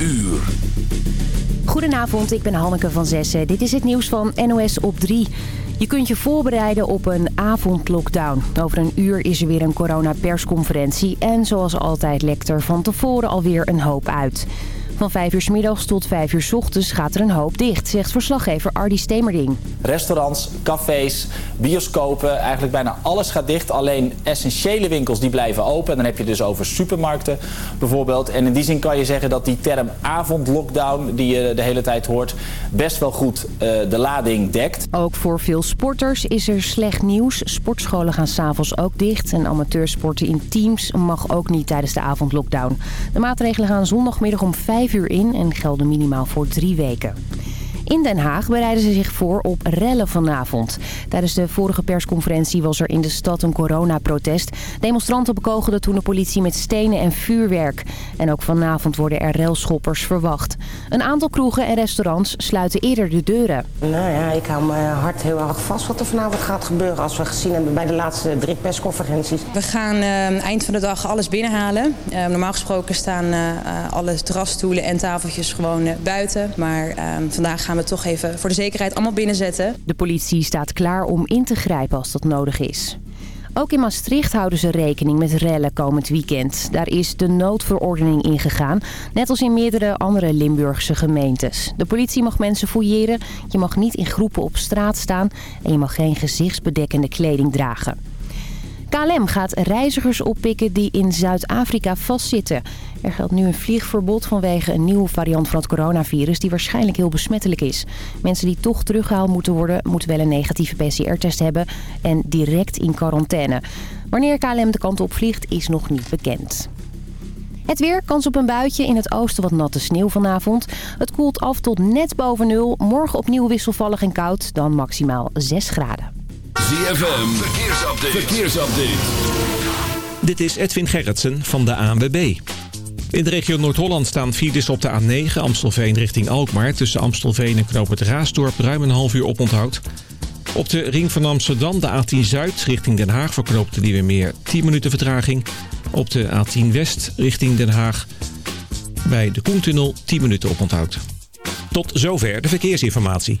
uur. Goedenavond, ik ben Hanneke van Zessen. Dit is het nieuws van NOS op 3. Je kunt je voorbereiden op een avondlockdown. Over een uur is er weer een coronapersconferentie. En zoals altijd lekt er van tevoren alweer een hoop uit. Van 5 uur s middags tot 5 uur s ochtends gaat er een hoop dicht, zegt verslaggever Ardy Stemerding. Restaurants, cafés, bioscopen, eigenlijk bijna alles gaat dicht. Alleen essentiële winkels die blijven open. En dan heb je dus over supermarkten bijvoorbeeld. En in die zin kan je zeggen dat die term avondlockdown, die je de hele tijd hoort, best wel goed uh, de lading dekt. Ook voor veel sporters is er slecht nieuws. Sportscholen gaan s'avonds ook dicht. En amateursporten in teams mag ook niet tijdens de avondlockdown. De maatregelen gaan zondagmiddag om 5 uur in en gelden minimaal voor drie weken. In Den Haag bereiden ze zich voor op rellen vanavond. Tijdens de vorige persconferentie was er in de stad een coronaprotest. Demonstranten bekogelden toen de politie met stenen en vuurwerk. En ook vanavond worden er relschoppers verwacht. Een aantal kroegen en restaurants sluiten eerder de deuren. Nou ja, ik hou mijn hart heel erg vast wat er vanavond gaat gebeuren... als we gezien hebben bij de laatste drie persconferenties. We gaan uh, eind van de dag alles binnenhalen. Uh, normaal gesproken staan uh, alle terrasstoelen en tafeltjes gewoon buiten. Maar vandaag gaan we toch even voor de zekerheid allemaal binnenzetten. De politie staat klaar om in te grijpen als dat nodig is. Ook in Maastricht houden ze rekening met rellen komend weekend. Daar is de noodverordening ingegaan, net als in meerdere andere Limburgse gemeentes. De politie mag mensen fouilleren, je mag niet in groepen op straat staan... en je mag geen gezichtsbedekkende kleding dragen. KLM gaat reizigers oppikken die in Zuid-Afrika vastzitten. Er geldt nu een vliegverbod vanwege een nieuwe variant van het coronavirus... die waarschijnlijk heel besmettelijk is. Mensen die toch teruggehaald moeten worden... moeten wel een negatieve PCR-test hebben en direct in quarantaine. Wanneer KLM de kant op vliegt is nog niet bekend. Het weer, kans op een buitje. In het oosten wat natte sneeuw vanavond. Het koelt af tot net boven nul. Morgen opnieuw wisselvallig en koud. Dan maximaal 6 graden. ZFM, verkeersupdate. verkeersupdate. Dit is Edwin Gerritsen van de ANWB. In de regio Noord-Holland staan files op de A9 Amstelveen richting Alkmaar... tussen Amstelveen en Knoop het Raasdorp ruim een half uur oponthoud. Op de ring van Amsterdam de A10 Zuid richting Den Haag... verknoopt die weer meer 10 minuten vertraging. Op de A10 West richting Den Haag bij de Koentunnel 10 minuten oponthoud. Tot zover de verkeersinformatie.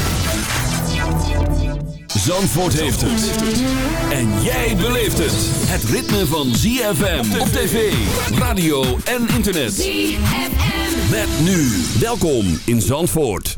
Zandvoort heeft het. En jij beleeft het. Het ritme van ZFM op tv, radio en internet. ZFM. Met nu. Welkom in Zandvoort.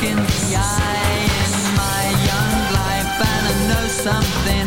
Suck in the eye. In my young life and I know something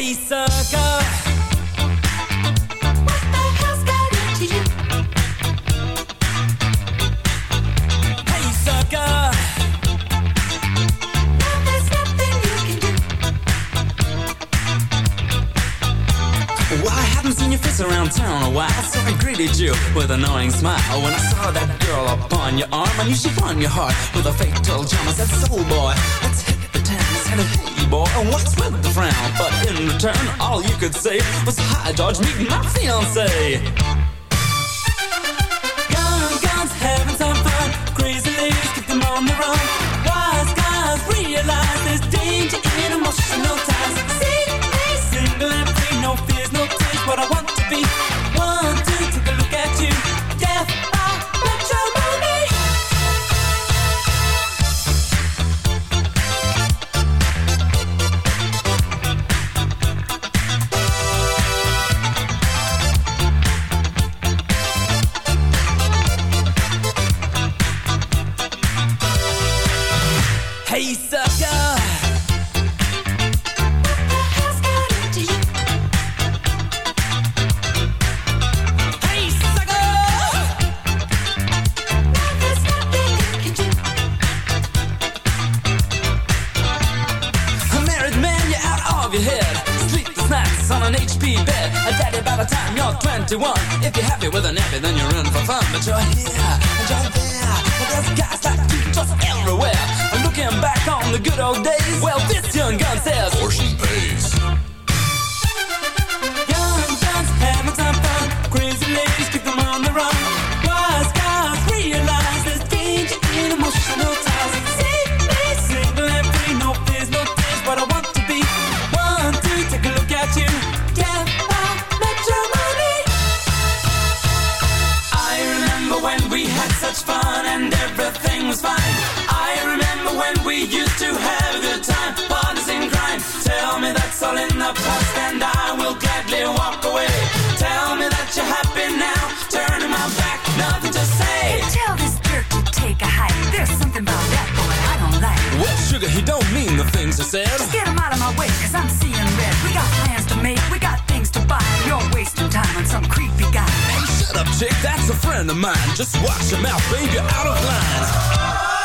Hey, sucker. around town a while So I greeted you with an annoying smile. When I saw that girl upon your arm I knew she'd find your heart with a fatal charm. I said, soul boy, let's hit the town, let's hit boy, and what's with the frown? But in return, all you could say was, hi, George, meet my fiance." Gun, guns, having some fun. Crazy ladies, keep them on the run. Wise guys realize there's danger in emotional time. All in the past and I will gladly walk away. Tell me that you're happy now, turning my back, nothing to say. Tell this jerk to take a hike. There's something about that boy I don't like. Well, sugar, he don't mean the things he said. Just get him out of my way, cause I'm seeing red. We got plans to make, we got things to buy. You're wasting time on some creepy guy. Hey, shut up, chick, that's a friend of mine. Just watch your mouth, you're out of line.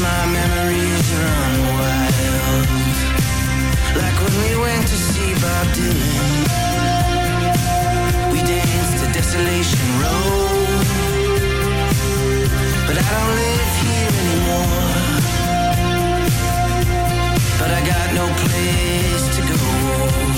my memories run wild. Like when we went to see Bob Dylan. We danced to Desolation Road. But I don't live here anymore. But I got no place to go.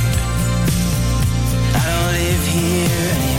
here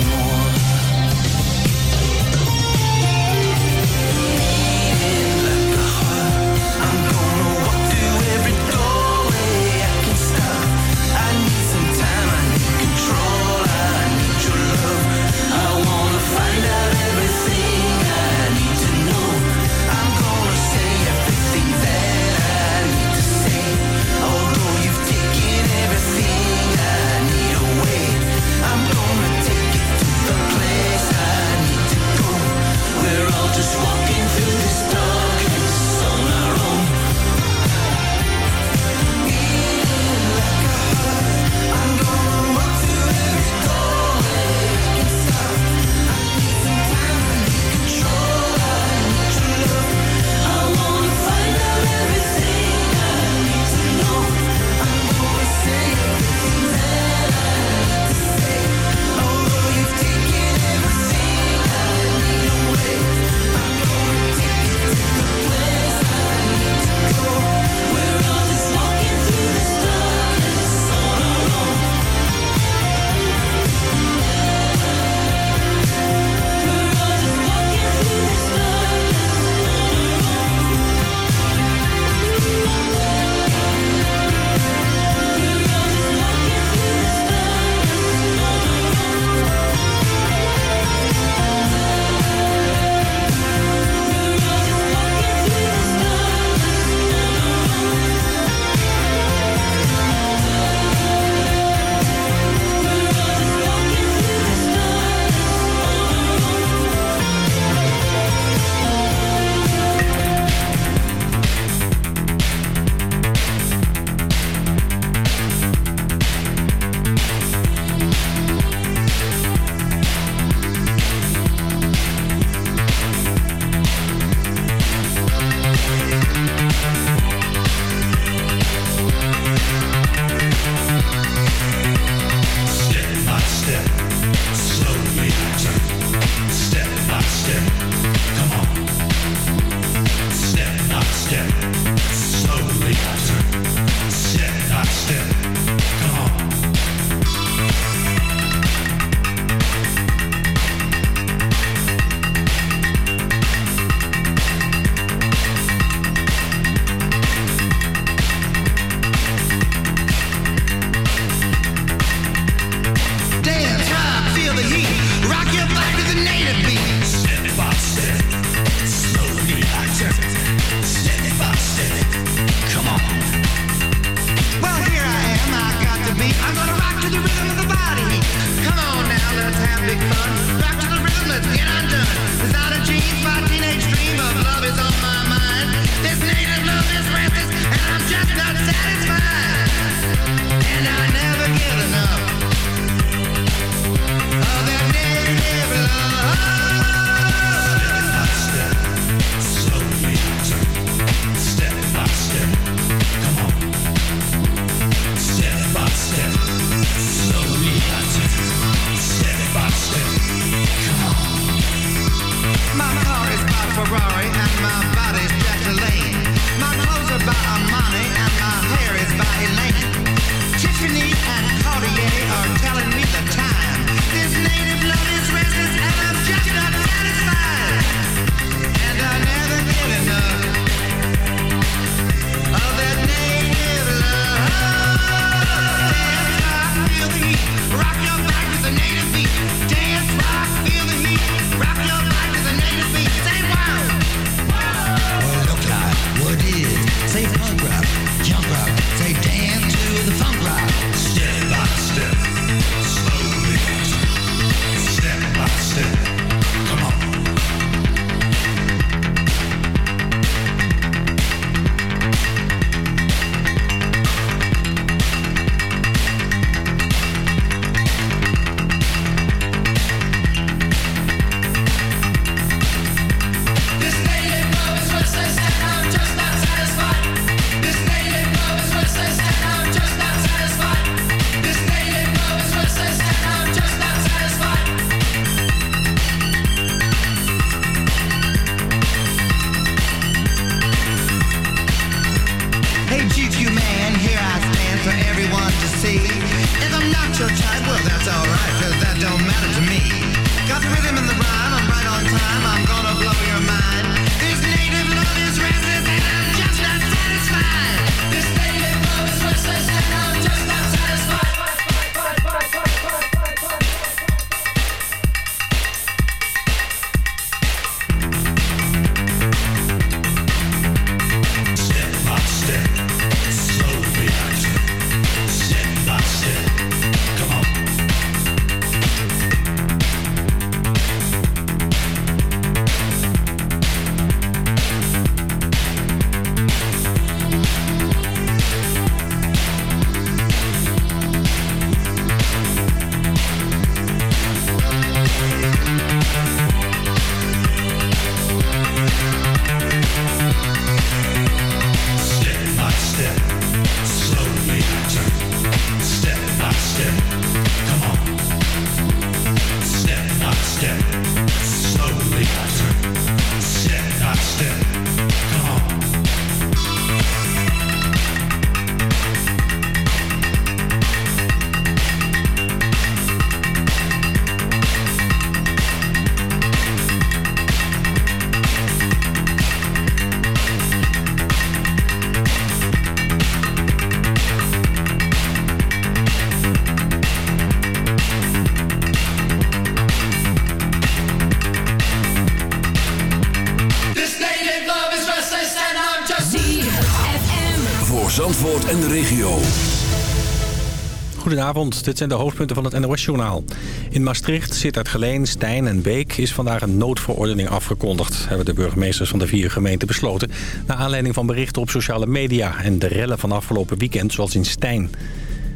Dit zijn de hoofdpunten van het NOS-journaal. In Maastricht, Sittard Geleen, Stijn en Beek is vandaag een noodverordening afgekondigd... hebben de burgemeesters van de vier gemeenten besloten... naar aanleiding van berichten op sociale media en de rellen van afgelopen weekend, zoals in Stijn.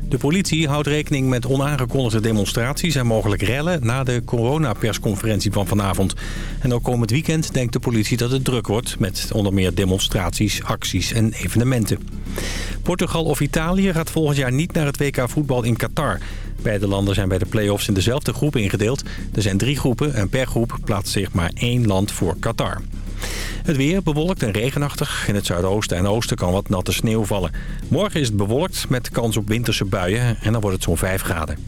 De politie houdt rekening met onaangekondigde demonstraties en mogelijk rellen... na de coronapersconferentie van vanavond. En ook komend weekend denkt de politie dat het druk wordt... met onder meer demonstraties, acties en evenementen. Portugal of Italië gaat volgend jaar niet naar het WK voetbal in Qatar. Beide landen zijn bij de play-offs in dezelfde groep ingedeeld. Er zijn drie groepen en per groep plaatst zich maar één land voor Qatar. Het weer bewolkt en regenachtig. In het zuidoosten en oosten kan wat natte sneeuw vallen. Morgen is het bewolkt met kans op winterse buien en dan wordt het zo'n 5 graden.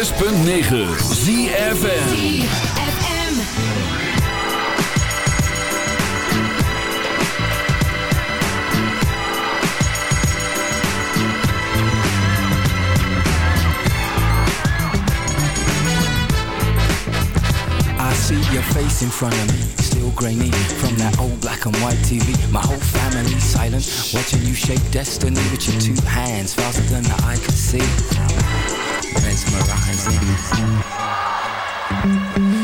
106.9 ZFN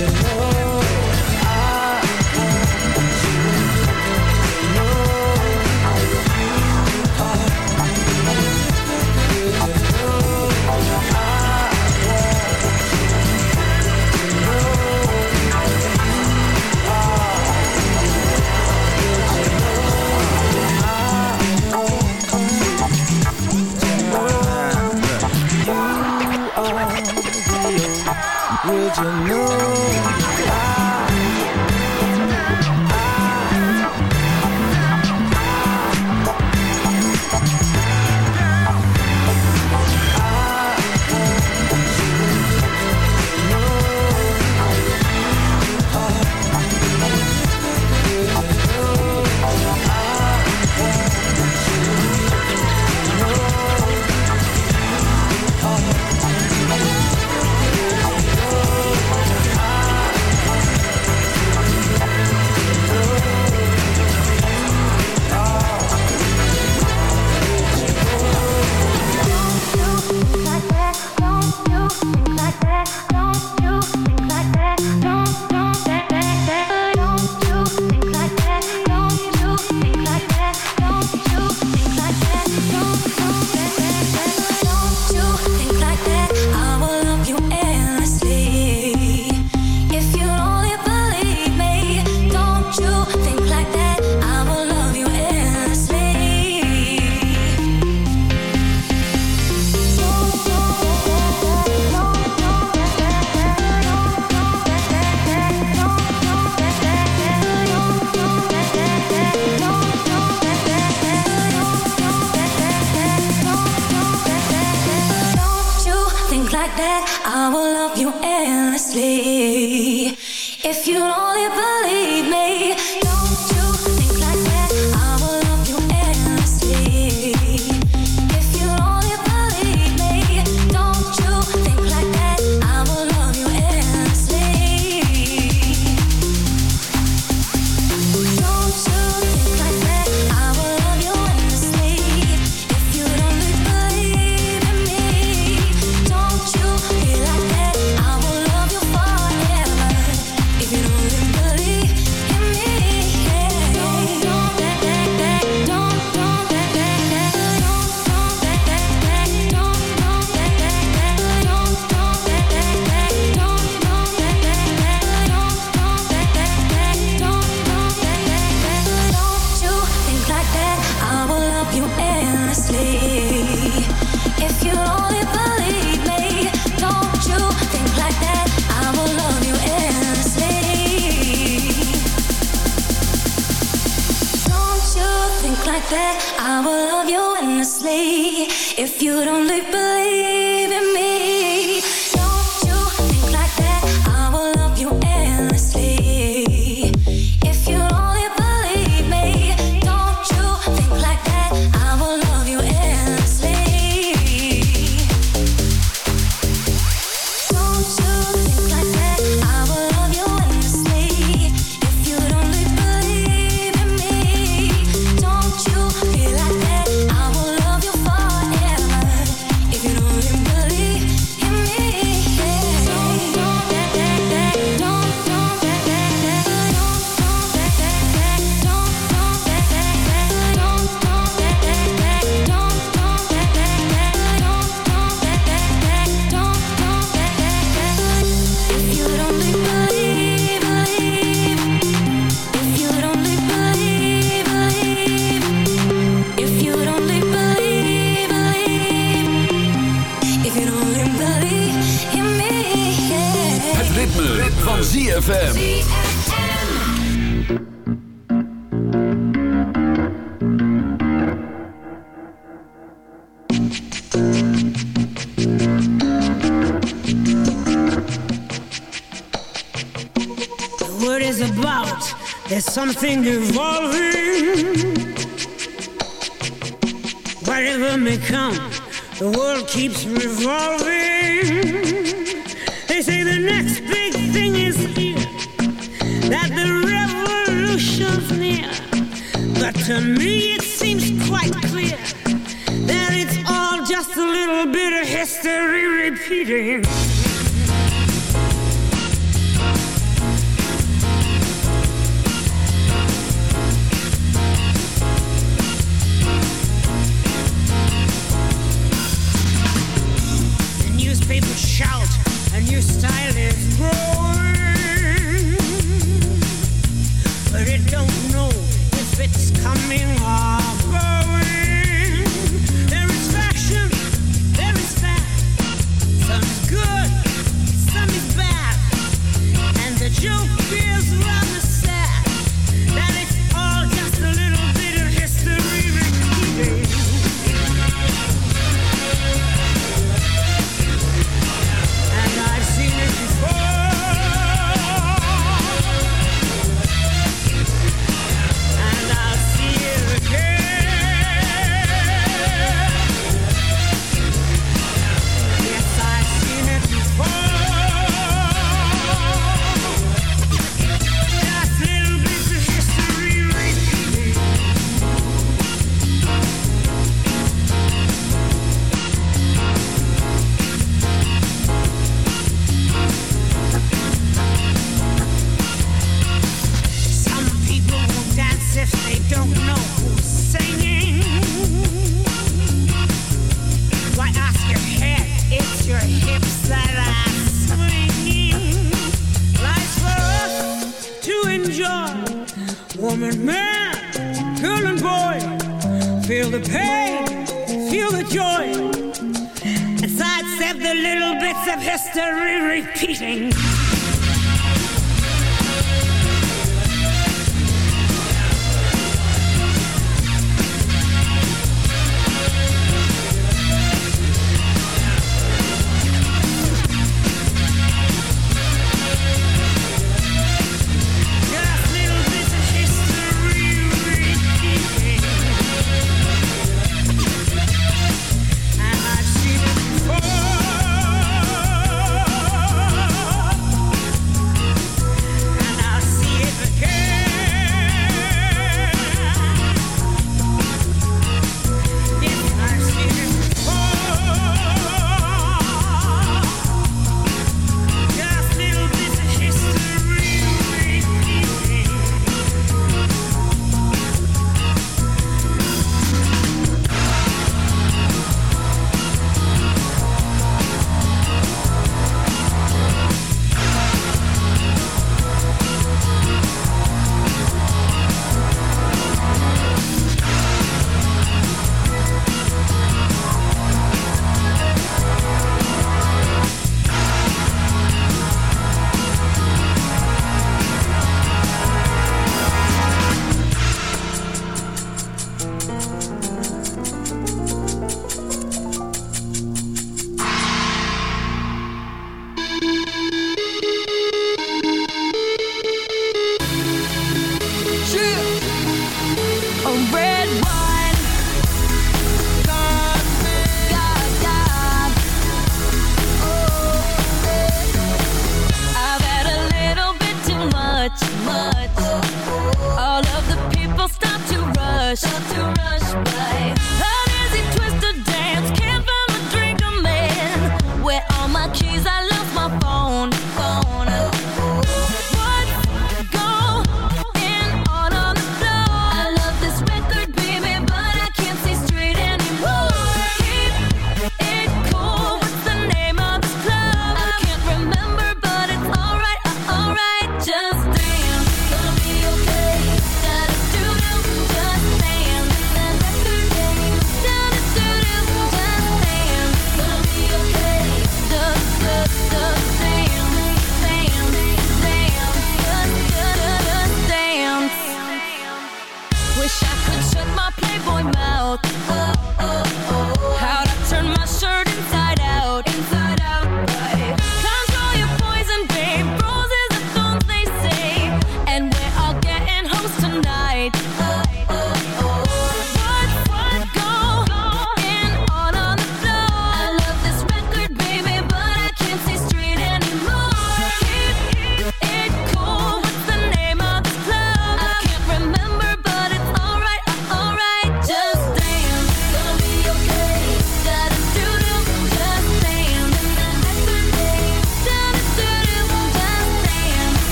your love. That? I will love you endlessly. If you only Something evolved.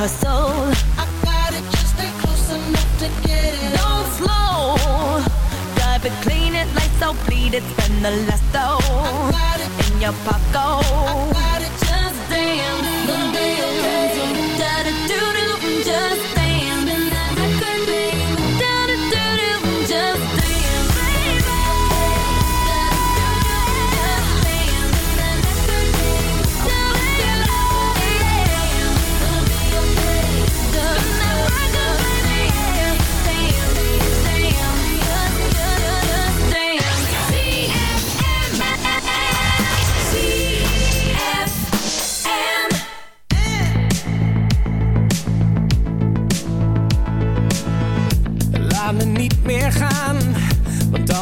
Hustle. I got it, just stay close enough to get it. Don't slow, drive it, clean it, lights out, bleed it, spend the last dough in your pocket.